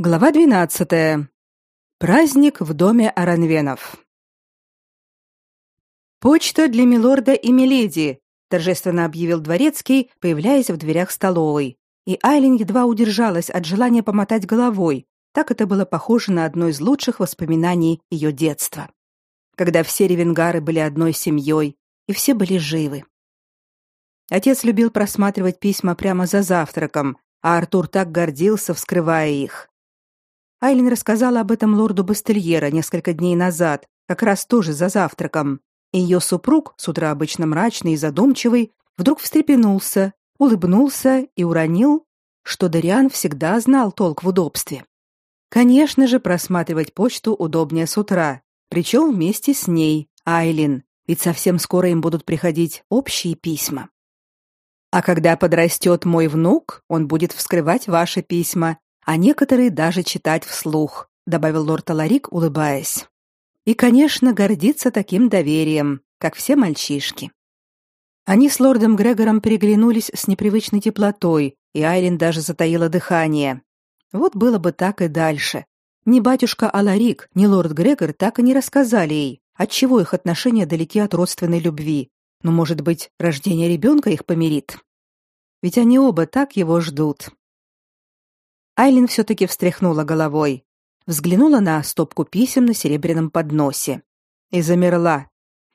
Глава 12. Праздник в доме Аранвенов. Почта для милорда и миледи, торжественно объявил дворецкий, появляясь в дверях столовой. И Айлин едва удержалась от желания помотать головой. Так это было похоже на одно из лучших воспоминаний ее детства, когда все ревенгары были одной семьей и все были живы. Отец любил просматривать письма прямо за завтраком, а Артур так гордился, вскрывая их. Айлин рассказала об этом лорду Бастельера несколько дней назад, как раз тоже за завтраком. И ее супруг, с утра обычно мрачный и задумчивый, вдруг встрепенулся, улыбнулся и уронил, что Дариан всегда знал толк в удобстве. Конечно же, просматривать почту удобнее с утра, причем вместе с ней, Айлин, ведь совсем скоро им будут приходить общие письма. А когда подрастет мой внук, он будет вскрывать ваши письма а некоторые даже читать вслух, добавил лорд Аларик, улыбаясь. И, конечно, гордиться таким доверием, как все мальчишки. Они с лордом Грегором переглянулись с непривычной теплотой, и Айлин даже затаила дыхание. Вот было бы так и дальше. Ни батюшка Аларик, ни лорд Грегор так и не рассказали ей, отчего их отношения далеки от родственной любви. Но, может быть, рождение ребенка их помирит. Ведь они оба так его ждут. Айлин все-таки встряхнула головой, взглянула на стопку писем на серебряном подносе и замерла.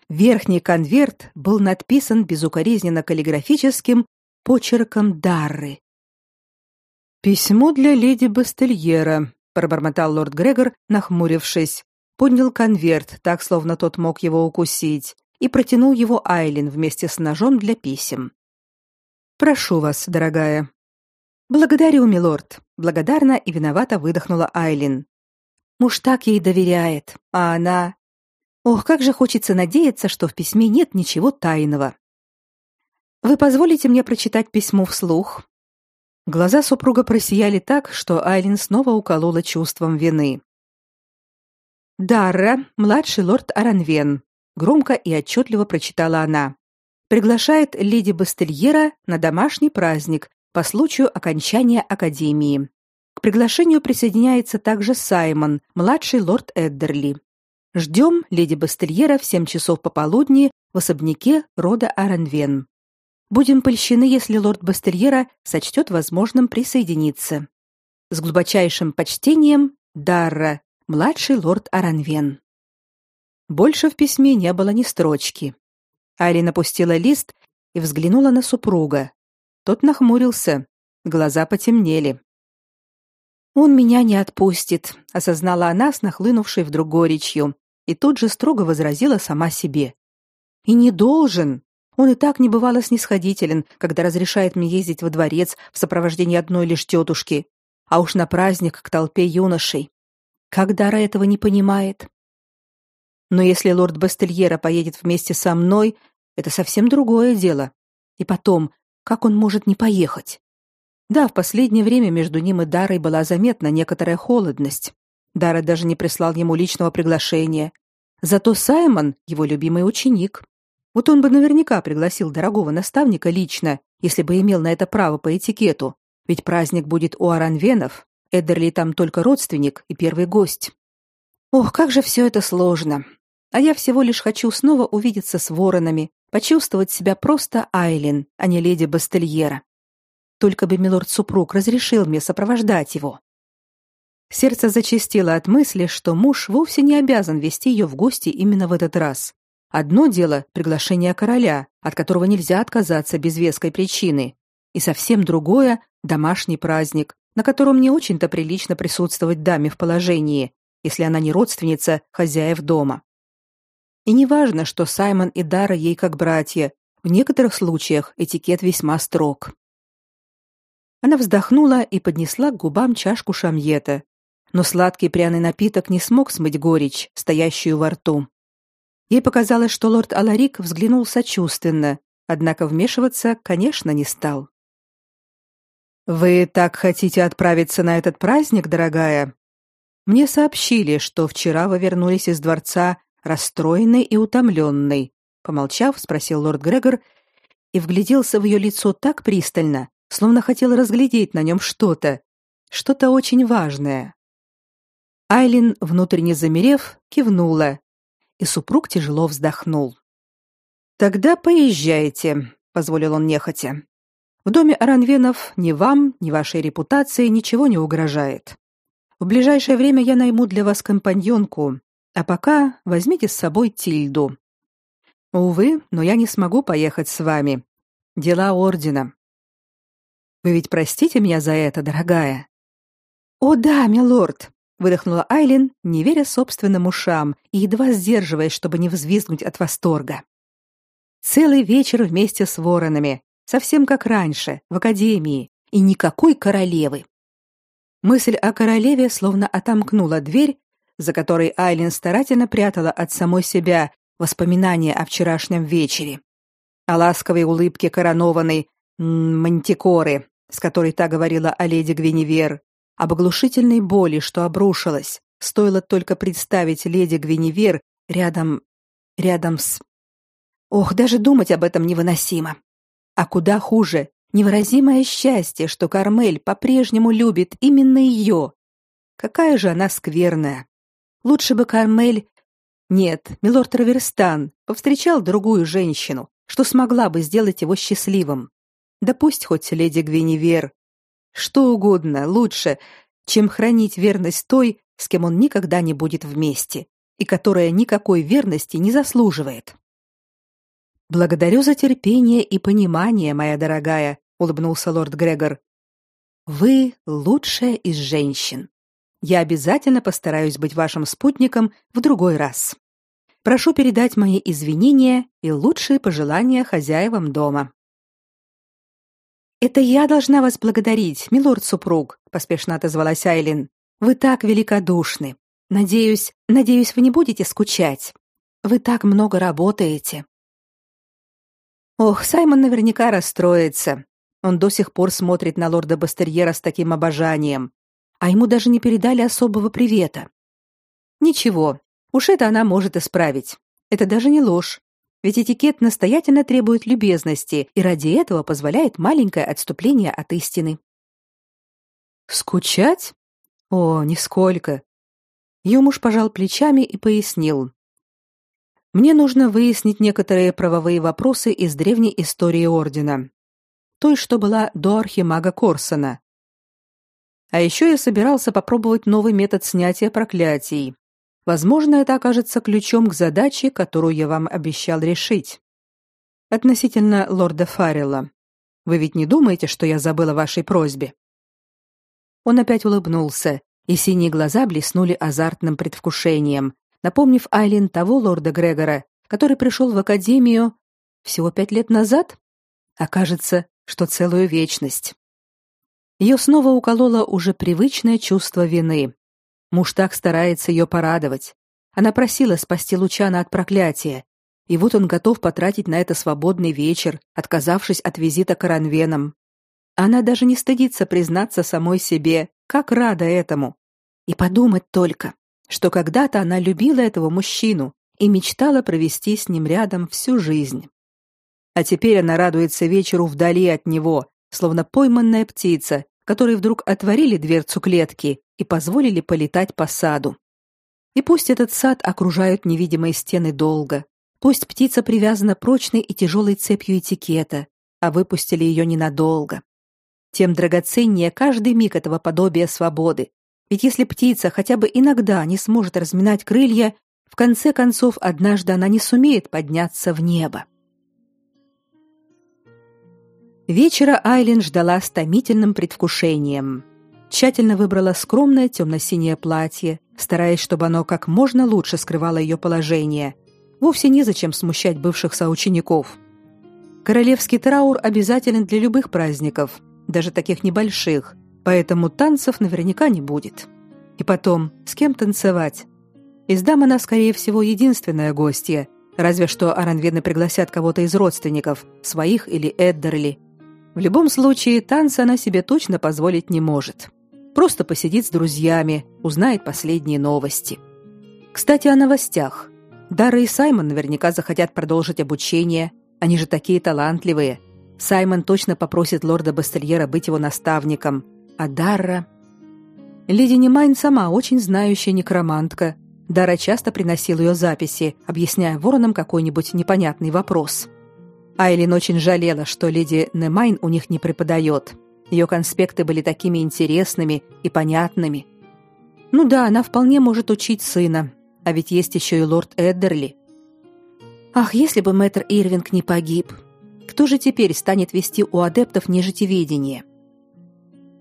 Верхний конверт был надписан безукоризненно каллиграфическим почерком Дарры. «Письмо для леди Бастельера», — пробормотал лорд Грегор, нахмурившись, поднял конверт, так, словно тот мог его укусить, и протянул его Айлин вместе с ножом для писем. «Прошу вас, дорогая». «Благодарю, милорд», Благодарно и виновато выдохнула Айлин. Муж так ей доверяет, а она... Ох, как же хочется надеяться, что в письме нет ничего тайного. Вы позволите мне прочитать письмо вслух? Глаза супруга просияли так, что Айлин снова уколола чувством вины. Дарра, младший лорд Аранвен, громко и отчетливо прочитала она. Приглашает леди Бастельера на домашний праздник по случаю окончания академии. К приглашению присоединяется также Саймон, младший лорд Эддерли. Ждем леди Бастельера в семь часов пополудни в особняке рода Аранвен. Будем польщены, если лорд Бастельера сочтет возможным присоединиться. С глубочайшим почтением, Дарра, младший лорд Аранвен. Больше в письме не было ни строчки. Арина опустила лист и взглянула на супруга, тот нахмурился, глаза потемнели. Он меня не отпустит, осознала она с нахлынувшей вдруг горечью, и тут же строго возразила сама себе. И не должен. Он и так небывало снисходителен, когда разрешает мне ездить во дворец в сопровождении одной лишь тетушки, а уж на праздник к толпе юношей. Как Дара этого не понимает? Но если лорд Бастельера поедет вместе со мной, это совсем другое дело. И потом, как он может не поехать? Да, в последнее время между ним и Дарой была заметна некоторая холодность. Дара даже не прислал ему личного приглашения. Зато Саймон его любимый ученик. Вот он бы наверняка пригласил дорогого наставника лично, если бы имел на это право по этикету. Ведь праздник будет у Аранвенов. Эдерли там только родственник и первый гость. Ох, как же все это сложно. А я всего лишь хочу снова увидеться с воронами, почувствовать себя просто Айлин, а не леди Бастельера. Только бы милорд-супруг разрешил мне сопровождать его. Сердце зачастило от мысли, что муж вовсе не обязан вести ее в гости именно в этот раз. Одно дело приглашение короля, от которого нельзя отказаться без веской причины, и совсем другое домашний праздник, на котором не очень-то прилично присутствовать даме в положении, если она не родственница хозяев дома. И не важно, что Саймон и Дара ей как братья. В некоторых случаях этикет весьма строг. Она вздохнула и поднесла к губам чашку шамьета, но сладкий пряный напиток не смог смыть горечь, стоящую во рту. Ей показалось, что лорд Аларик взглянул сочувственно, однако вмешиваться, конечно, не стал. Вы так хотите отправиться на этот праздник, дорогая? Мне сообщили, что вчера вы вернулись из дворца расстроенный и утомленный, помолчав, спросил лорд Грегор и вгляделся в ее лицо так пристально, словно хотел разглядеть на нем что-то, что-то очень важное. Айлин, внутренне замерев, кивнула, и супруг тяжело вздохнул. Тогда поезжайте, позволил он нехотя. В доме Аранвенов ни вам, ни вашей репутации ничего не угрожает. В ближайшее время я найму для вас компаньонку, а пока возьмите с собой Тильду. Увы, но я не смогу поехать с вами. Дела ордена. Вы ведь простите меня за это, дорогая. О да, милорд, выдохнула Айлин, не веря собственным ушам и едва сдерживаясь, чтобы не взвизгнуть от восторга. Целый вечер вместе с воронами, совсем как раньше, в академии, и никакой королевы. Мысль о королеве словно отомкнула дверь, за которой Айлин старательно прятала от самой себя воспоминания о вчерашнем вечере, о ласковой улыбке коронованной мантикоры, с которой та говорила о леди Гвиневер, об оглушительной боли, что обрушилась, стоило только представить леди Гвиневер рядом рядом с Ох, даже думать об этом невыносимо. А куда хуже невыразимое счастье, что Кармель по-прежнему любит именно ее. Какая же она скверная. Лучше бы Кармель нет, милорд Раверстан повстречал другую женщину, что смогла бы сделать его счастливым. Да пусть хоть леди Гвиневер. Что угодно лучше, чем хранить верность той, с кем он никогда не будет вместе, и которая никакой верности не заслуживает. Благодарю за терпение и понимание, моя дорогая, улыбнулся лорд Грегор. Вы лучшая из женщин. Я обязательно постараюсь быть вашим спутником в другой раз. Прошу передать мои извинения и лучшие пожелания хозяевам дома. Это я должна вас благодарить, милорд супруг, поспешно отозвалась Айлин. Вы так великодушны. Надеюсь, надеюсь, вы не будете скучать. Вы так много работаете. Ох, Саймон наверняка расстроится. Он до сих пор смотрит на лорда Бастерьера с таким обожанием, а ему даже не передали особого привета. Ничего, уж это она может исправить. Это даже не ложь. Ведь этикет настоятельно требует любезности и ради этого позволяет маленькое отступление от истины. Скучать? О, нисколько. Ее муж пожал плечами и пояснил. Мне нужно выяснить некоторые правовые вопросы из древней истории ордена, той, что была до архимага Корсона, а еще я собирался попробовать новый метод снятия проклятий. Возможно, это окажется ключом к задаче, которую я вам обещал решить. Относительно лорда Фаррелла. Вы ведь не думаете, что я забыла о вашей просьбе? Он опять улыбнулся, и синие глаза блеснули азартным предвкушением, напомнив Айлин того лорда Грегора, который пришел в академию всего пять лет назад, окажется, что целую вечность. Ее снова укололо уже привычное чувство вины. Муж так старается ее порадовать. Она просила спасти Лучана от проклятия, и вот он готов потратить на это свободный вечер, отказавшись от визита к Ранвенам. Она даже не стыдится признаться самой себе, как рада этому. И подумать только, что когда-то она любила этого мужчину и мечтала провести с ним рядом всю жизнь. А теперь она радуется вечеру вдали от него, словно пойманная птица, которой вдруг отворили дверцу клетки и позволили полетать по саду. И пусть этот сад окружают невидимые стены долго, пусть птица привязана прочной и тяжелой цепью этикета, а выпустили ее ненадолго. Тем драгоценнее каждый миг этого подобия свободы. Ведь если птица хотя бы иногда не сможет разминать крылья, в конце концов однажды она не сумеет подняться в небо. Вечера Айлин ждала с томительным предвкушением. Тщательно выбрала скромное темно-синее платье, стараясь, чтобы оно как можно лучше скрывало ее положение. Вовсе незачем смущать бывших соучеников. Королевский траур обязателен для любых праздников, даже таких небольших, поэтому танцев наверняка не будет. И потом, с кем танцевать? Из дам она, скорее всего, единственная гостья, разве что Аранвены пригласят кого-то из родственников, своих или Эддерли, в любом случае, танца она себе точно позволить не может. Просто посидит с друзьями, узнает последние новости. Кстати, о новостях. Дара и Саймон наверняка захотят продолжить обучение. Они же такие талантливые. Саймон точно попросит лорда Бастельера быть его наставником. А Дарра... Леди Немайн сама очень знающая некромантка. Дара часто приносил ее записи, объясняя воронам какой-нибудь непонятный вопрос. Айлин очень жалела, что леди Немайн у них не преподает. Ее конспекты были такими интересными и понятными. Ну да, она вполне может учить сына, а ведь есть еще и лорд Эддерли. Ах, если бы мэтр Ирвинг не погиб. Кто же теперь станет вести у адептов нежитеведение?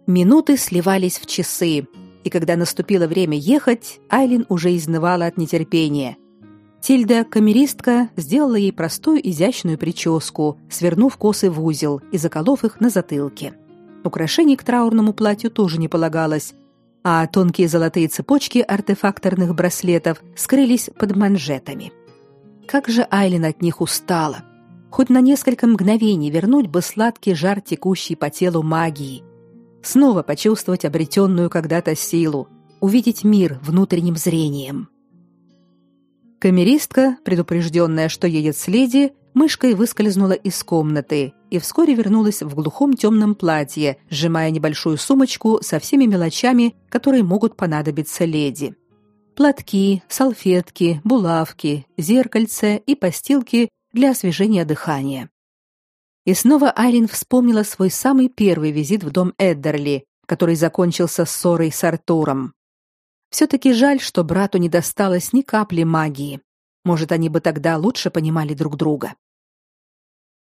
Минуты сливались в часы, и когда наступило время ехать, Айлин уже изнывала от нетерпения. Тильда, камеристка, сделала ей простую изящную прическу, свернув косы в узел и заколов их на затылке. Украшений к траурному платью тоже не полагалось, а тонкие золотые цепочки артефакторных браслетов скрылись под манжетами. Как же Айлин от них устала! Хоть на несколько мгновений вернуть бы сладкий жар текущий по телу магии. Снова почувствовать обретенную когда-то силу, увидеть мир внутренним зрением. Камеристка, предупрежденная, что едет с леди, мышкой выскользнула из комнаты и вскоре вернулась в глухом темном платье, сжимая небольшую сумочку со всеми мелочами, которые могут понадобиться леди. Платки, салфетки, булавки, зеркальце и постилки для освежения дыхания. И снова Айлин вспомнила свой самый первый визит в дом Эддерли, который закончился ссорой с Артуром. Все-таки жаль, что брату не досталось ни капли магии. Может, они бы тогда лучше понимали друг друга.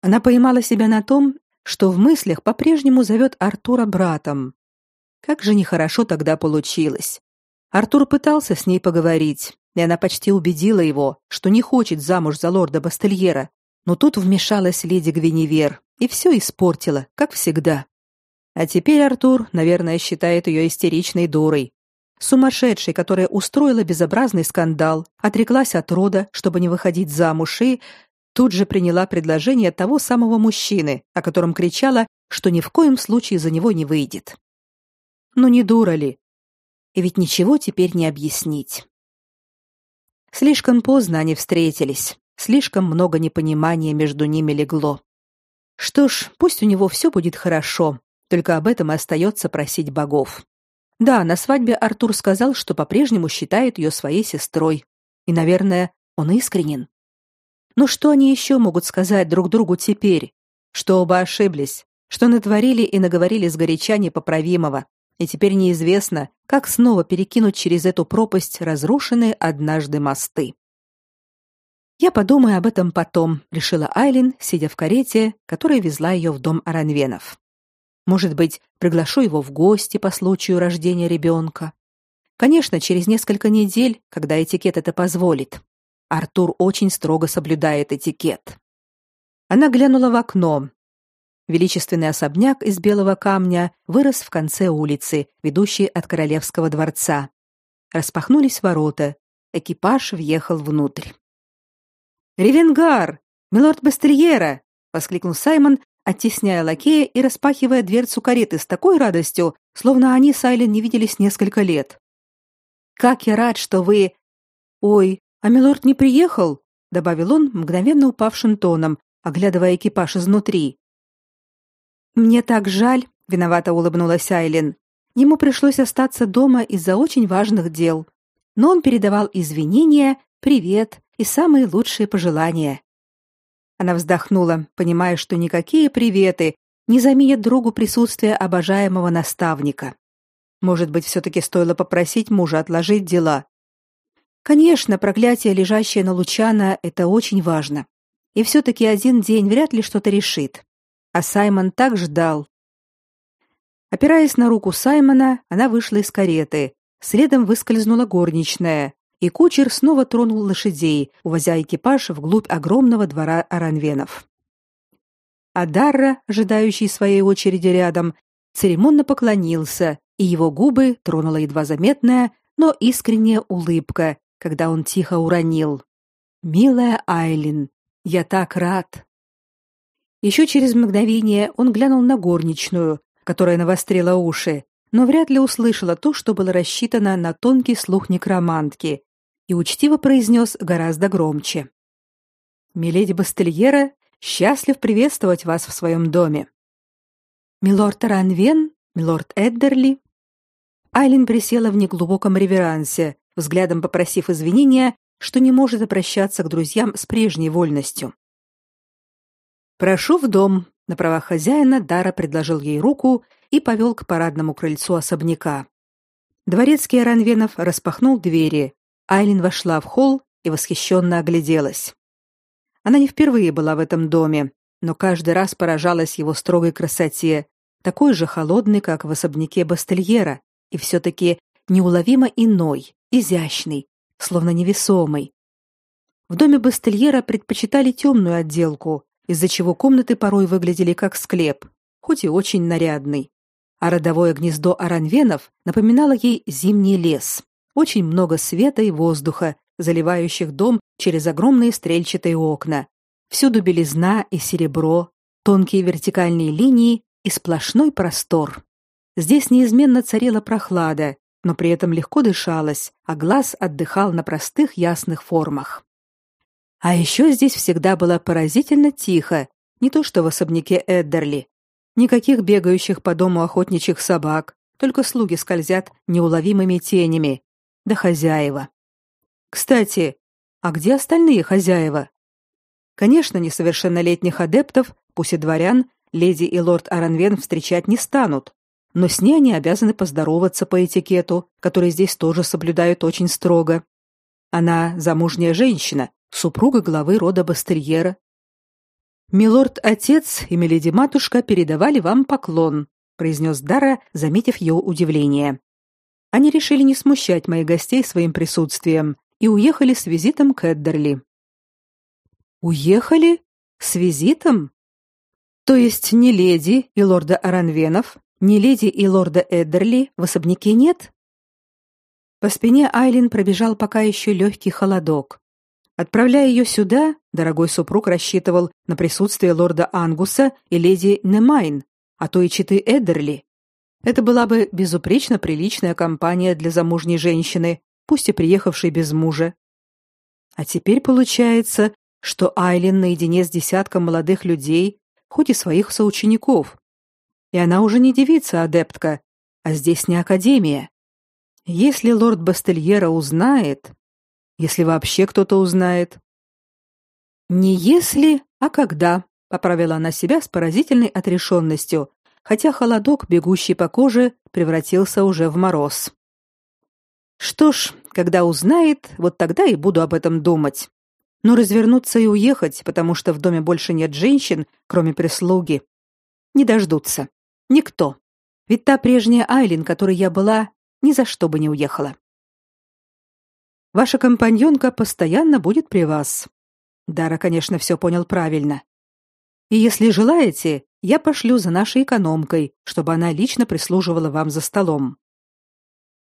Она поймала себя на том, что в мыслях по-прежнему зовет Артура братом. Как же нехорошо тогда получилось. Артур пытался с ней поговорить, и она почти убедила его, что не хочет замуж за лорда Бастельера, но тут вмешалась леди Гвиневер и все испортила, как всегда. А теперь Артур, наверное, считает ее истеричной дурой, Сумасшедшей, которая устроила безобразный скандал, отреклась от рода, чтобы не выходить замуж, и тут же приняла предложение того самого мужчины, о котором кричала, что ни в коем случае за него не выйдет. Ну не дура ли? И ведь ничего теперь не объяснить. Слишком поздно они встретились, слишком много непонимания между ними легло. Что ж, пусть у него все будет хорошо, только об этом и остается просить богов. Да, на свадьбе Артур сказал, что по-прежнему считает ее своей сестрой. И, наверное, он искренен. Но что они еще могут сказать друг другу теперь? Что оба ошиблись, что натворили и наговорили сгоряча непоправимого, и теперь неизвестно, как снова перекинуть через эту пропасть разрушенные однажды мосты. Я подумаю об этом потом, решила Айлин, сидя в карете, которая везла ее в дом Аранвенов. Может быть, приглашу его в гости по случаю рождения ребенка. Конечно, через несколько недель, когда этикет это позволит. Артур очень строго соблюдает этикет. Она глянула в окно. Величественный особняк из белого камня вырос в конце улицы, ведущей от королевского дворца. Распахнулись ворота. Экипаж въехал внутрь. «Ревенгар! Милорд Бастерьера!» — воскликнул Саймон, оттесняя лакея и распахивая дверцу кареты с такой радостью, словно они с Айлен не виделись несколько лет. «Как я рад, что вы...» «Ой, а милорд не приехал?» — добавил он мгновенно упавшим тоном, оглядывая экипаж изнутри. «Мне так жаль», — виновато улыбнулась Айлен. Ему пришлось остаться дома из-за очень важных дел. Но он передавал извинения, привет и самые лучшие пожелания. Она вздохнула, понимая, что никакие приветы не заменят другу присутствие обожаемого наставника. Может быть, все-таки стоило попросить мужа отложить дела. Конечно, проклятие, лежащее на Лучана, это очень важно. И все-таки один день вряд ли что-то решит. А Саймон так ждал. Опираясь на руку Саймона, она вышла из кареты. Следом выскользнула горничная, и кучер снова тронул лошадей, увозя экипаж вглубь огромного двора Аранвенов. А Дарра, ожидающий своей очереди рядом, церемонно поклонился, и его губы тронула едва заметная, но искренняя улыбка, когда он тихо уронил: "Милая Айлин, я так рад". Еще через мгновение он глянул на горничную, которая навострила уши, но вряд ли услышала то, что было рассчитано на тонкий слух некромантки, и учтиво произнес гораздо громче. «Миледи Бастельера счастлив приветствовать вас в своем доме». «Милорд Таранвен, милорд Эддерли». Айлин присела в неглубоком реверансе, взглядом попросив извинения, что не может обращаться к друзьям с прежней вольностью. «Прошу в дом», — на правах хозяина Дара предложил ей руку и повел к парадному крыльцу особняка. Дворецкий Аранвенов распахнул двери. Айлин вошла в холл и восхищенно огляделась. Она не впервые была в этом доме, но каждый раз поражалась его строгой красоте, такой же холодной, как в особняке Бастельера, и все-таки неуловимо иной, изящный, словно невесомый. В доме Бастельера предпочитали темную отделку, из-за чего комнаты порой выглядели как склеп, хоть и очень нарядный. А родовое гнездо аранвенов напоминало ей зимний лес. Очень много света и воздуха, заливающих дом через огромные стрельчатые окна. Всюду белизна и серебро, тонкие вертикальные линии и сплошной простор. Здесь неизменно царила прохлада, но при этом легко дышалось, а глаз отдыхал на простых ясных формах. А еще здесь всегда было поразительно тихо, не то что в особняке Эддерли. Никаких бегающих по дому охотничьих собак, только слуги скользят неуловимыми тенями, да хозяева. Кстати, а где остальные хозяева? Конечно, несовершеннолетних адептов, пусть и дворян, леди и лорд Аранвен встречать не станут, но с ней они обязаны поздороваться по этикету, который здесь тоже соблюдают очень строго. Она замужняя женщина, супруга главы рода Бастерьера. Милорд-отец и миледи-матушка передавали вам поклон, произнес Дара, заметив ее удивление. Они решили не смущать моих гостей своим присутствием и уехали с визитом к Эддерли. Уехали с визитом? То есть ни леди и лорда Аранвенов, ни леди и лорда Эддерли в особняке нет? По спине Айлин пробежал пока еще легкий холодок. Отправляя ее сюда, дорогой супруг рассчитывал на присутствие лорда Ангуса и леди Немайн, а то и читы Эддерли. Это была бы безупречно приличная компания для замужней женщины, пусть и приехавшей без мужа. А теперь получается, что Айлин наедине с десятком молодых людей, хоть и своих соучеников. И она уже не девица-адептка, а здесь не академия. Если лорд Бастельера узнает, если вообще кто-то узнает. Не если, а когда, поправила она себя с поразительной отрешенностью, хотя холодок, бегущий по коже, превратился уже в мороз. Что ж, когда узнает, вот тогда и буду об этом думать. Но развернуться и уехать, потому что в доме больше нет женщин, кроме прислуги, не дождутся. Никто. Ведь та прежняя Айлин, которой я была, ни за что бы не уехала. Ваша компаньонка постоянно будет при вас. Дара, конечно, все понял правильно. И если желаете, я пошлю за нашей экономкой, чтобы она лично прислуживала вам за столом.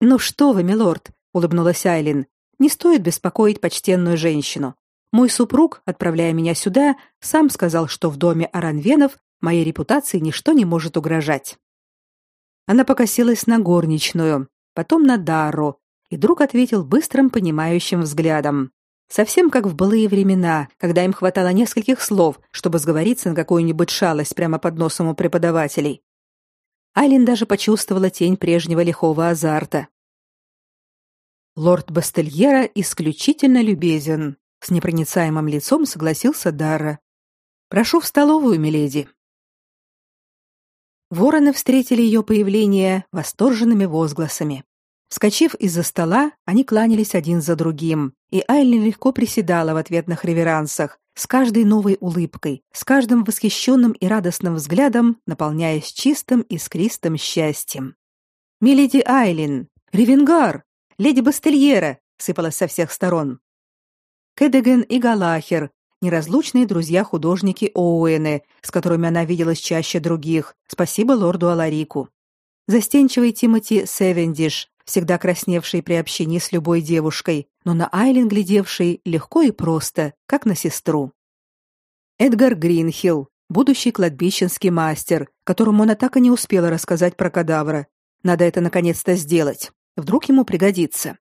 Ну что вы, милорд, улыбнулась Айлин. Не стоит беспокоить почтенную женщину. Мой супруг, отправляя меня сюда, сам сказал, что в доме Аранвенов моей репутации ничто не может угрожать. Она покосилась на горничную, потом на Дару, и друг ответил быстрым понимающим взглядом. Совсем как в былые времена, когда им хватало нескольких слов, чтобы сговориться на какую-нибудь шалость прямо под носом у преподавателей. Айлин даже почувствовала тень прежнего лихого азарта. Лорд Бастельера исключительно любезен, с непроницаемым лицом согласился Дарра. Прошу в столовую, миледи. Вороны встретили ее появление восторженными возгласами. Вскочив из-за стола, они кланялись один за другим, и Айлин легко приседала в ответных реверансах, с каждой новой улыбкой, с каждым восхищенным и радостным взглядом, наполняясь чистым искристым счастьем. «Миледи Айлин! Ревенгар! Леди Бастельера!» сыпалась со всех сторон. Кэдеген и Галахер, неразлучные друзья-художники Оуэны, с которыми она виделась чаще других, спасибо лорду Аларику. Застенчивый Тимоти Севендиш, всегда красневший при общении с любой девушкой, но на Айлин глядевший легко и просто, как на сестру. Эдгар Гринхилл, будущий кладбищенский мастер, которому она так и не успела рассказать про кадавра. Надо это наконец-то сделать. Вдруг ему пригодится.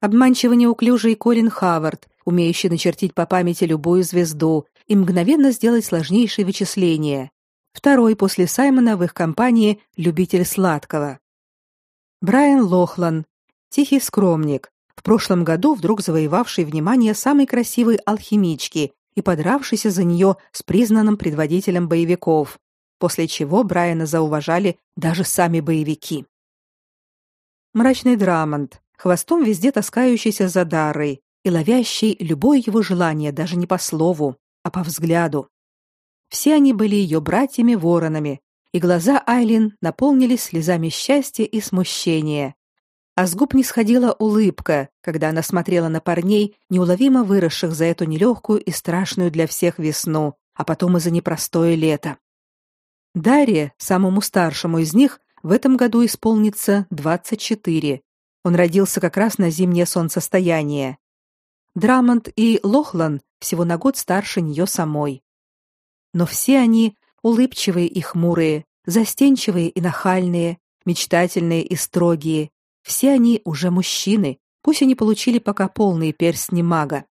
Обманчиво неуклюжий Колин Хавард, умеющий начертить по памяти любую звезду и мгновенно сделать сложнейшие вычисления. Второй после Саймона в их компании любитель сладкого. Брайан Лохлан, тихий скромник, в прошлом году вдруг завоевавший внимание самой красивой алхимички и подравшийся за нее с признанным предводителем боевиков, после чего Брайана зауважали даже сами боевики. Мрачный Драмонт, хвостом везде таскающийся за Дарой и ловящий любое его желание даже не по слову, а по взгляду. Все они были ее братьями-воронами, и глаза Айлин наполнились слезами счастья и смущения. А с губ не сходила улыбка, когда она смотрела на парней, неуловимо выросших за эту нелегкую и страшную для всех весну, а потом и за непростое лето. Дарье, самому старшему из них, в этом году исполнится 24. Он родился как раз на зимнее солнцестояние. Драмонт и Лохлан всего на год старше нее самой. Но все они улыбчивые и хмурые, застенчивые и нахальные, мечтательные и строгие. Все они уже мужчины, пусть они получили пока полные перстни мага.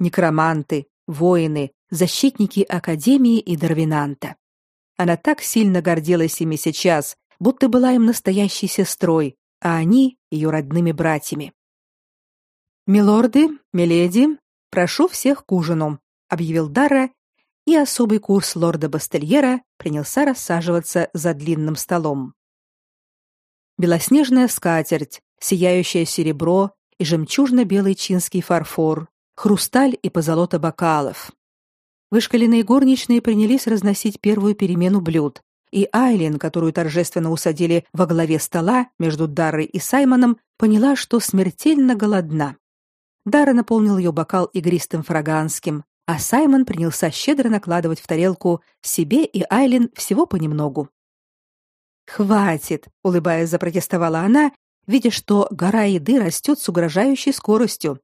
Некроманты, воины, защитники Академии и Дарвинанта. Она так сильно гордилась ими сейчас, будто была им настоящей сестрой, а они — ее родными братьями. «Милорды, миледи, прошу всех к ужину», — объявил Дара и особый курс лорда Бастельера принялся рассаживаться за длинным столом. Белоснежная скатерть, сияющее серебро и жемчужно-белый чинский фарфор, хрусталь и позолота бокалов. Вышкаленные горничные принялись разносить первую перемену блюд, и Айлин, которую торжественно усадили во главе стола между Дарой и Саймоном, поняла, что смертельно голодна. Дара наполнил ее бокал игристым фраганским, а Саймон принялся щедро накладывать в тарелку себе и Айлин всего понемногу. «Хватит!» — улыбаясь, запротестовала она, видя, что гора еды растет с угрожающей скоростью.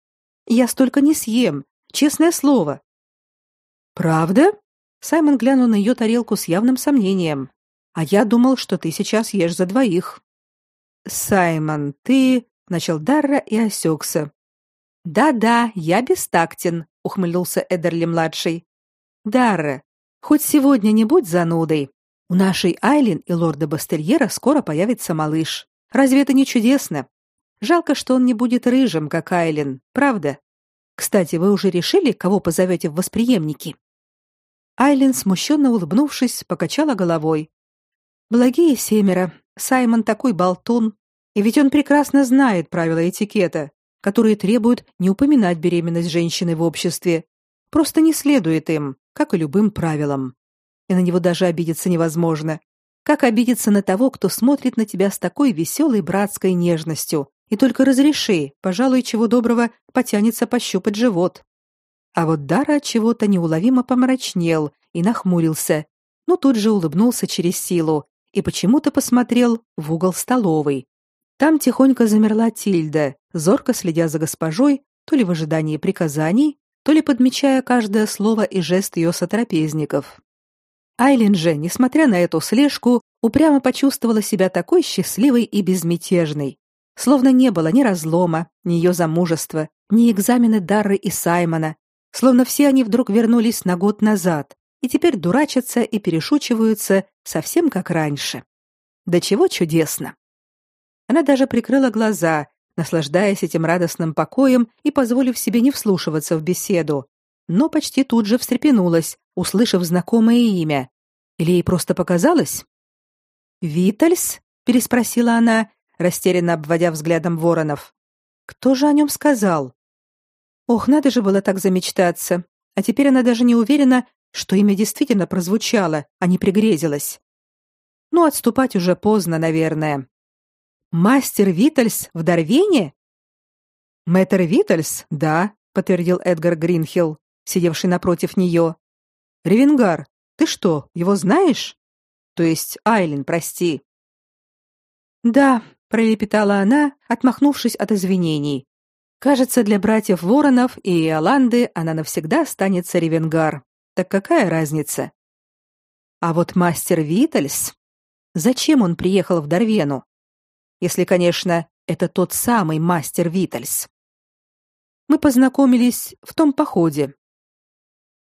«Я столько не съем, честное слово». «Правда?» — Саймон глянул на ее тарелку с явным сомнением. «А я думал, что ты сейчас ешь за двоих». «Саймон, ты...» — начал Дарра и осекся. «Да-да, я бестактен», ухмыльнулся Эдерли-младший. Дарре, хоть сегодня не будь занудой. У нашей Айлин и лорда Бастельера скоро появится малыш. Разве это не чудесно? Жалко, что он не будет рыжим, как Айлин, правда? Кстати, вы уже решили, кого позовете в восприемники? Айлин, смущенно улыбнувшись, покачала головой. Благие семеро. Саймон такой болтун, и ведь он прекрасно знает правила этикета которые требуют не упоминать беременность женщины в обществе. Просто не следует им, как и любым правилам. И на него даже обидеться невозможно. Как обидеться на того, кто смотрит на тебя с такой веселой братской нежностью, и только разреши, пожалуй, чего доброго, потянется пощупать живот. А вот Дара от чего-то неуловимо помрачнел и нахмурился, но тут же улыбнулся через силу и почему-то посмотрел в угол столовой, там тихонько замерла Тильда, зорко следя за госпожой, то ли в ожидании приказаний, то ли подмечая каждое слово и жест ее сотрапезников. Айлин же, несмотря на эту слежку, упрямо почувствовала себя такой счастливой и безмятежной, словно не было ни разлома, ни ее замужества, ни экзамены Дарры и Саймона, словно все они вдруг вернулись на год назад и теперь дурачатся и перешучиваются совсем как раньше. Да чего чудесно! Она даже прикрыла глаза, наслаждаясь этим радостным покоем и позволив себе не вслушиваться в беседу, но почти тут же встрепенулась, услышав знакомое имя. Или ей просто показалось? «Витальс?» — переспросила она, растерянно обводя взглядом воронов. «Кто же о нем сказал?» Ох, надо же было так замечтаться. А теперь она даже не уверена, что имя действительно прозвучало, а не пригрезилось. Ну, отступать уже поздно, наверное. Мастер Витальс в Дарвине? Мэтр Витальс, да, подтвердил Эдгар Гринхилл, сидевший напротив нее. Ревенгар, ты что, его знаешь? То есть Айлин, прости. Да, пролепетала она, отмахнувшись от извинений. Кажется, для братьев Воронов и Иоланды она навсегда останется Ревенгар. Так какая разница? А вот мастер Витальс, зачем он приехал в Дарвену? Если, конечно, это тот самый мастер Витальс. Мы познакомились в том походе.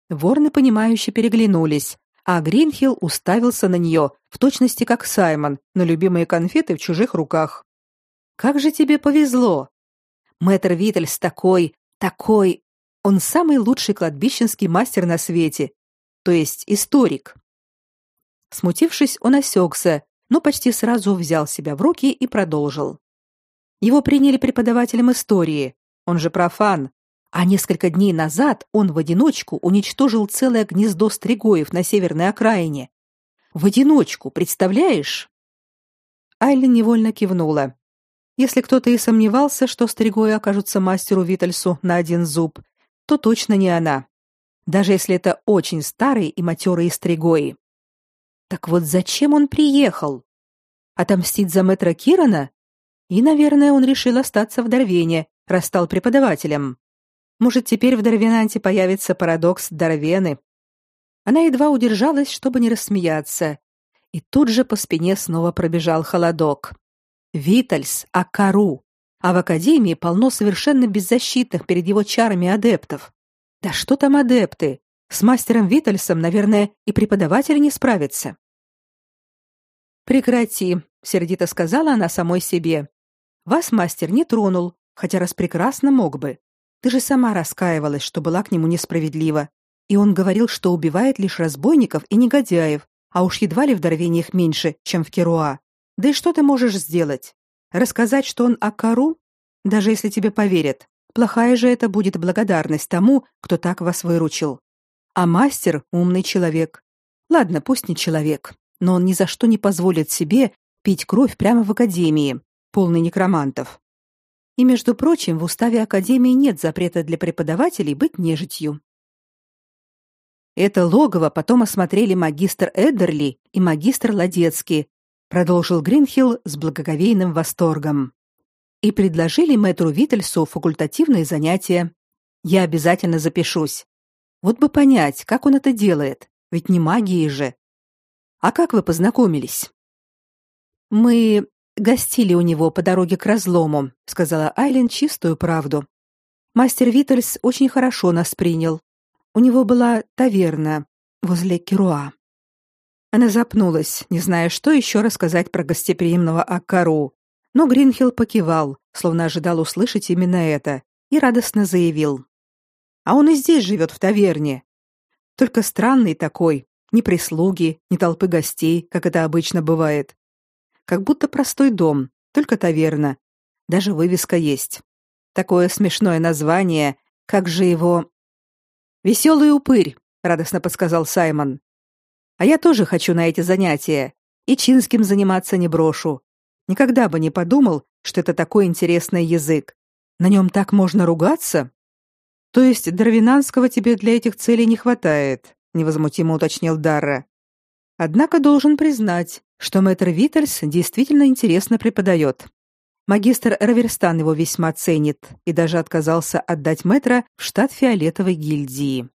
Ворны понимающе переглянулись, а Гринхилл уставился на нее, в точности как Саймон, на любимые конфеты в чужих руках. Как же тебе повезло. Мэтр Витальс такой, такой, он самый лучший кладбищенский мастер на свете, то есть историк. Смутившись, он осекся, но почти сразу взял себя в руки и продолжил. Его приняли преподавателем истории, он же профан, а несколько дней назад он в одиночку уничтожил целое гнездо стригоев на северной окраине. В одиночку, представляешь? Айлин невольно кивнула. Если кто-то и сомневался, что стригои окажутся мастеру Витальсу на один зуб, то точно не она. Даже если это очень старые и матерые стригои. Так вот зачем он приехал? Отомстить за мэтра Кирана? И, наверное, он решил остаться в Дарвене, раз стал преподавателем. Может, теперь в Дарвенанте появится парадокс Дарвены. Она едва удержалась, чтобы не рассмеяться, и тут же по спине снова пробежал холодок. Витальс Акару, а в академии полно совершенно беззащитных перед его чарами адептов. Да что там адепты? С мастером Витальсом, наверное, и преподаватель не справится. Прекрати, сердито сказала она самой себе. Вас мастер не тронул, хотя раз прекрасно мог бы. Ты же сама раскаивалась, что была к нему несправедлива. И он говорил, что убивает лишь разбойников и негодяев, а уж едва ли в Дарвениях меньше, чем в Керуа. Да и что ты можешь сделать? Рассказать, что он Акару? Даже если тебе поверят, плохая же это будет благодарность тому, кто так вас выручил. А мастер умный человек. Ладно, пусть не человек, но он ни за что не позволит себе пить кровь прямо в академии, полной некромантов. И между прочим, в уставе академии нет запрета для преподавателей быть нежитью. Это логово потом осмотрели магистр Эддерли и магистр Ладецкий, продолжил Гринхилл с благоговейным восторгом. И предложили мэтру Витальсу факультативные занятия. Я обязательно запишусь. Вот бы понять, как он это делает, ведь не магией же. А как вы познакомились? Мы гостили у него по дороге к разлому, сказала Айлен чистую правду. Мастер Витальс очень хорошо нас принял. У него была таверна возле Керуа. Она запнулась, не зная, что еще рассказать про гостеприимного Акару, но Гринхилл покивал, словно ожидал услышать именно это, и радостно заявил: "А он и здесь живет в таверне. Только странный такой, ни прислуги, ни толпы гостей, как это обычно бывает. Как будто простой дом, только таверна. Даже вывеска есть. Такое смешное название, как же его Веселый упырь, радостно подсказал Саймон. А я тоже хочу на эти занятия. И чинским заниматься не брошу. Никогда бы не подумал, что это такой интересный язык. На нем так можно ругаться? То есть дарвинанского тебе для этих целей не хватает, невозмутимо уточнил Дарра. Однако должен признать, что мэтр Витальс действительно интересно преподает. Магистр Раверстан его весьма ценит и даже отказался отдать мэтра в штат фиолетовой гильдии.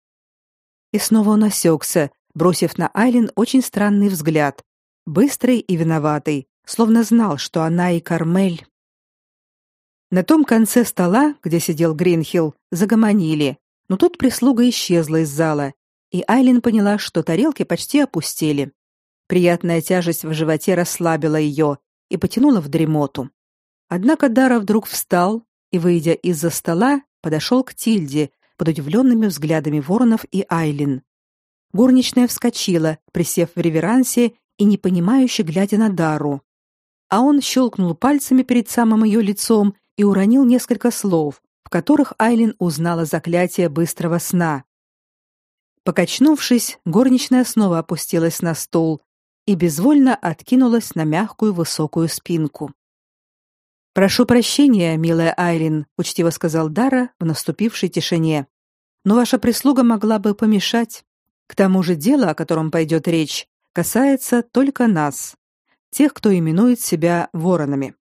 И снова он осекся, бросив на Айлин очень странный взгляд, быстрый и виноватый, словно знал, что она и Кармель. На том конце стола, где сидел Гринхилл, загомонили, но тут прислуга исчезла из зала, и Айлин поняла, что тарелки почти опустели. Приятная тяжесть в животе расслабила ее и потянула в дремоту. Однако Дара вдруг встал и, выйдя из-за стола, подошел к Тильде под удивленными взглядами Воронов и Айлин. Горничная вскочила, присев в реверансе и непонимающе глядя на Дару. А он щелкнул пальцами перед самым ее лицом и уронил несколько слов, в которых Айлин узнала заклятие быстрого сна. Покачнувшись, горничная снова опустилась на стул и безвольно откинулась на мягкую высокую спинку. Прошу прощения, милая Айлин, учтиво сказал Дара в наступившей тишине. Но ваша прислуга могла бы помешать. К тому же дело, о котором пойдет речь, касается только нас, тех, кто именует себя воронами.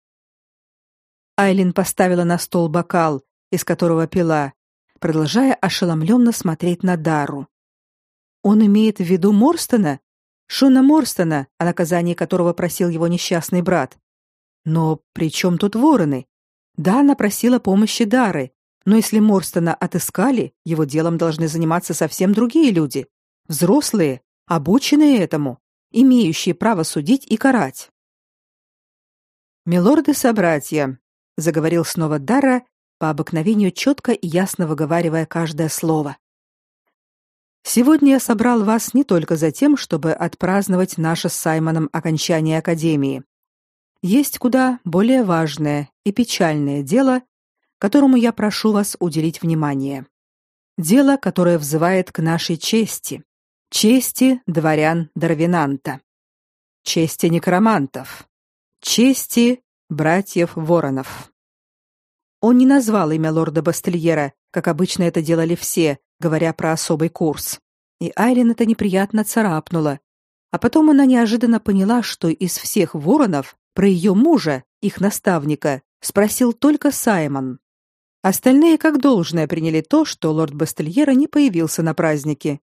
Айлин поставила на стол бокал, из которого пила, продолжая ошеломленно смотреть на Дару. Он имеет в виду Морстона, Шона Морстона, о наказании которого просил его несчастный брат. Но при чем тут вороны? Да, она просила помощи Дары, но если Морстона отыскали, его делом должны заниматься совсем другие люди, взрослые, обученные этому, имеющие право судить и карать. Милорды-собратья, заговорил снова Дара, по обыкновению четко и ясно выговаривая каждое слово. Сегодня я собрал вас не только за тем, чтобы отпраздновать наше с Саймоном окончание академии. Есть куда более важное и печальное дело, которому я прошу вас уделить внимание. Дело, которое взывает к нашей чести, чести дворян Дарвинанта, чести некромантов, чести братьев Воронов. Он не назвал имя лорда Бастельера, как обычно это делали все, говоря про особый курс. И Айлин это неприятно царапнуло. А потом она неожиданно поняла, что из всех воронов про ее мужа, их наставника, спросил только Саймон. Остальные как должное приняли то, что лорд Бастельера не появился на празднике.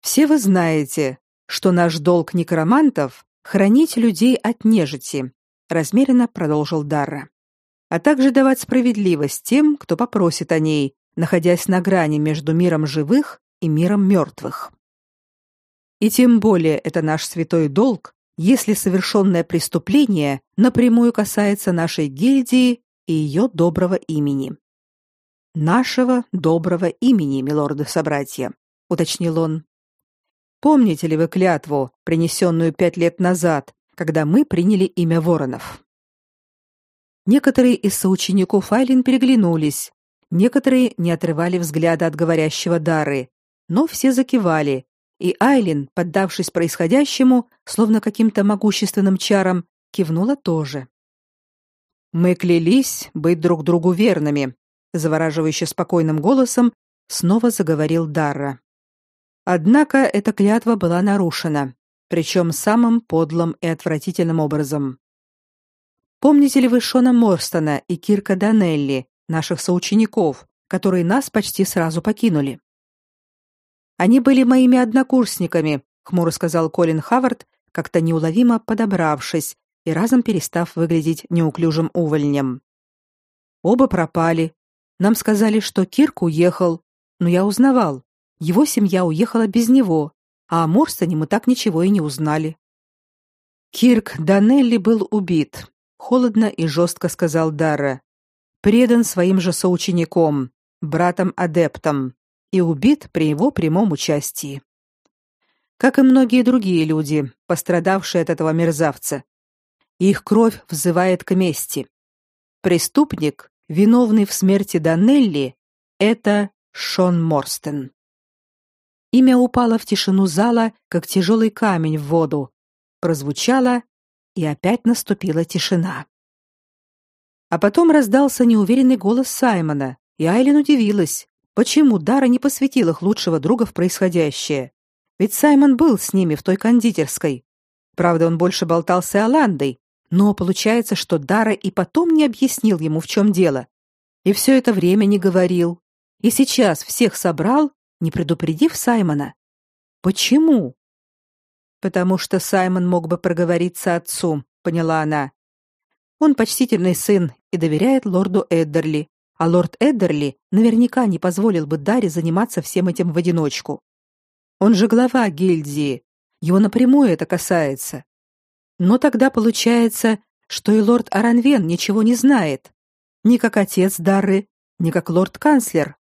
Все вы знаете, что наш долг некромантов хранить людей от нежити, размеренно продолжил Дарра а также давать справедливость тем, кто попросит о ней, находясь на грани между миром живых и миром мертвых. И тем более это наш святой долг, если совершенное преступление напрямую касается нашей гильдии и ее доброго имени. Нашего доброго имени, милорды-собратья, уточнил он. Помните ли вы клятву, принесенную пять лет назад, когда мы приняли имя Воронов? Некоторые из соучеников Айлин переглянулись, некоторые не отрывали взгляда от говорящего Дары, но все закивали, и Айлин, поддавшись происходящему, словно каким-то могущественным чарам, кивнула тоже. Мы клялись быть друг другу верными, завораживающе спокойным голосом снова заговорил Дарра. Однако эта клятва была нарушена, причем самым подлым и отвратительным образом. Помните ли вы Шона Морстона и Кирка Данелли, наших соучеников, которые нас почти сразу покинули? Они были моими однокурсниками, хмуро сказал Колин Хавард, как-то неуловимо подобравшись и разом перестав выглядеть неуклюжим увольнем. Оба пропали. Нам сказали, что Кирк уехал, но я узнавал. Его семья уехала без него, а о Морстоне мы так ничего и не узнали. Кирк Данелли был убит, холодно и жестко сказал Дара. Предан своим же соучеником, братом-адептом и убит при его прямом участии. Как и многие другие люди, пострадавшие от этого мерзавца. Их кровь взывает к мести. Преступник, виновный в смерти Данелли, это Шон Морстен. Имя упало в тишину зала, как тяжелый камень в воду. Прозвучало и опять наступила тишина. А потом раздался неуверенный голос Саймона, и Айлин удивилась, почему Дара не посвятил их лучшего друга в происходящее. Ведь Саймон был с ними в той кондитерской. Правда, он больше болтался о Ландой, но получается, что Дара и потом не объяснил ему, в чем дело. И все это время не говорил. И сейчас всех собрал, не предупредив Саймона. Почему? потому что Саймон мог бы проговориться отцу, поняла она. Он почтительный сын и доверяет лорду Эддерли, а лорд Эддерли наверняка не позволил бы Даре заниматься всем этим в одиночку. Он же глава гильдии, его напрямую это касается. Но тогда получается, что и лорд Аранвен ничего не знает, ни как отец Дары, ни как лорд-канцлер.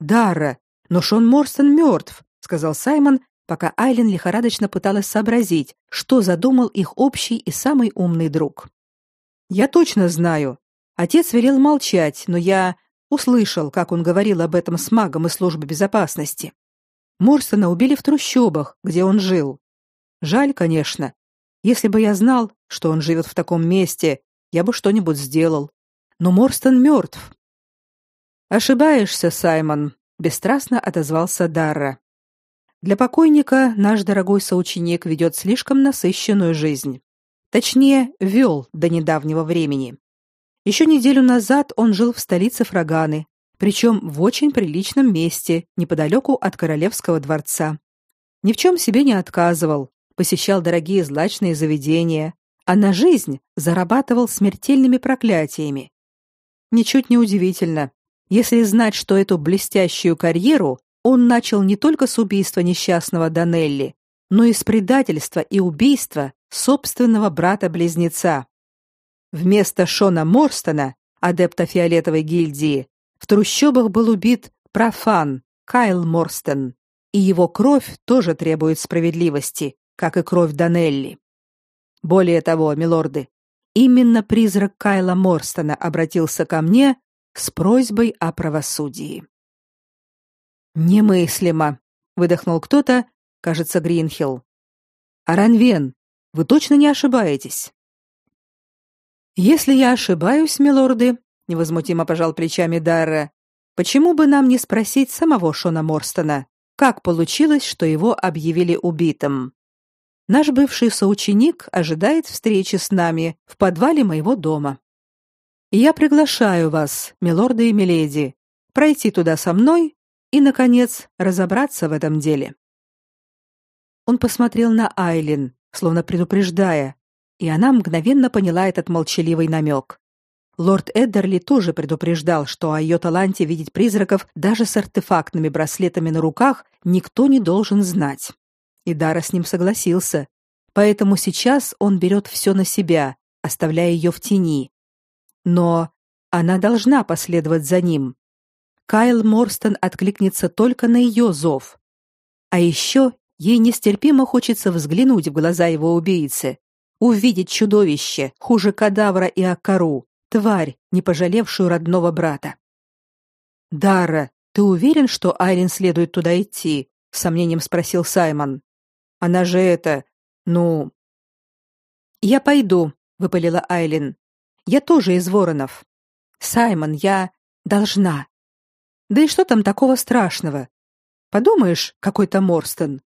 Дара, но Шон Морстон мертв», — сказал Саймон, пока Айлин лихорадочно пыталась сообразить, что задумал их общий и самый умный друг. Я точно знаю. Отец велел молчать, но я услышал, как он говорил об этом с магом из службы безопасности. Морсона убили в трущобах, где он жил. Жаль, конечно. Если бы я знал, что он живет в таком месте, я бы что-нибудь сделал. Но Морстон мертв. Ошибаешься, Саймон, бесстрастно отозвался Дарра. Для покойника наш дорогой соученик ведет слишком насыщенную жизнь. Точнее, вел до недавнего времени. Еще неделю назад он жил в столице Фраганы, причем в очень приличном месте, неподалеку от королевского дворца. Ни в чем себе не отказывал, посещал дорогие злачные заведения, а на жизнь зарабатывал смертельными проклятиями. Ничуть не удивительно, если знать, что эту блестящую карьеру он начал не только с убийства несчастного Данелли, но и с предательства и убийства собственного брата-близнеца. Вместо Шона Морстона, адепта фиолетовой гильдии, в трущобах был убит профан Кайл Морстон, и его кровь тоже требует справедливости, как и кровь Данелли. Более того, милорды, именно призрак Кайла Морстона обратился ко мне с просьбой о правосудии. Немыслимо, выдохнул кто-то, кажется, Гринхилл. Аранвен, вы точно не ошибаетесь? Если я ошибаюсь, милорды, невозмутимо пожал плечами Дарра, почему бы нам не спросить самого Шона Морстона, как получилось, что его объявили убитым? Наш бывший соученик ожидает встречи с нами в подвале моего дома. Я приглашаю вас, милорды и миледи, пройти туда со мной и наконец разобраться в этом деле. Он посмотрел на Айлин, словно предупреждая, и она мгновенно поняла этот молчаливый намек. Лорд Эддерли тоже предупреждал, что о ее таланте видеть призраков даже с артефактными браслетами на руках никто не должен знать. И Дара с ним согласился. Поэтому сейчас он берет все на себя, оставляя ее в тени. Но она должна последовать за ним. Кайл Морстон откликнется только на ее зов. А еще ей нестерпимо хочется взглянуть в глаза его убийцы, увидеть чудовище, хуже кадавра и акару, тварь, не пожалевшую родного брата. Дара, ты уверен, что Айлин следует туда идти? с сомнением спросил Саймон. Она же это, ну, Я пойду, выпалила Айлин. Я тоже из Воронов. Саймон, я должна. Да и что там такого страшного? Подумаешь, какой-то Морстон.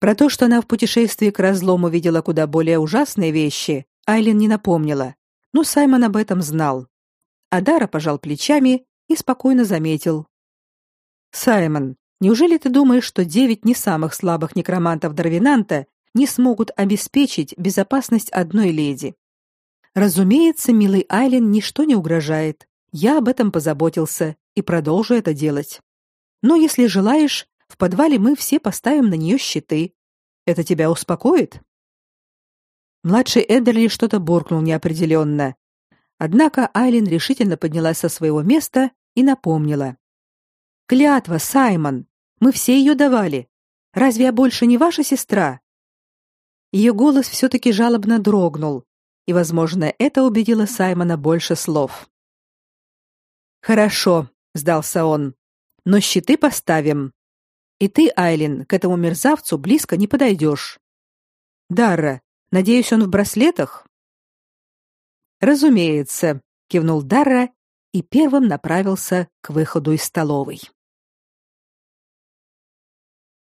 Про то, что она в путешествии к разлому видела куда более ужасные вещи, Айлин не напомнила, но Саймон об этом знал. Адара пожал плечами и спокойно заметил: "Саймон, неужели ты думаешь, что девять не самых слабых некромантов Дарвинанта не смогут обеспечить безопасность одной леди? Разумеется, милый Айлин ничто не угрожает. Я об этом позаботился и продолжу это делать. Но если желаешь, в подвале мы все поставим на нее щиты. Это тебя успокоит? Младший Эдерли что-то буркнул неопределенно. Однако Айлин решительно поднялась со своего места и напомнила: "Клятва, Саймон, мы все ее давали. Разве я больше не ваша сестра?" Ее голос все таки жалобно дрогнул, и, возможно, это убедило Саймона больше слов. Хорошо, сдался он. Но щиты поставим. И ты, Айлин, к этому мерзавцу близко не подойдешь. Дарра, надеюсь, он в браслетах? Разумеется, кивнул Дарра и первым направился к выходу из столовой.